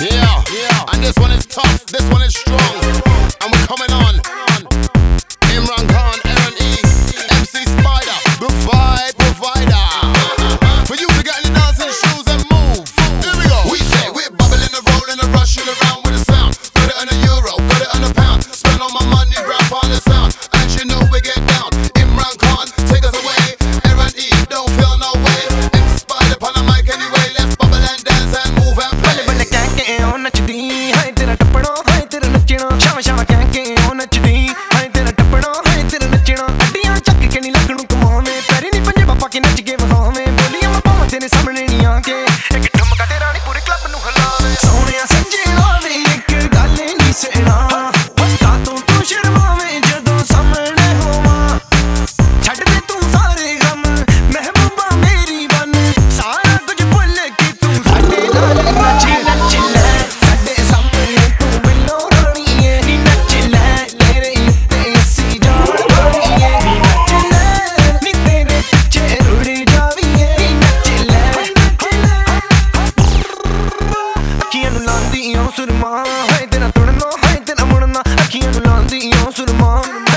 Yeah, yeah. And this one is tough, this one is strong. to the moon.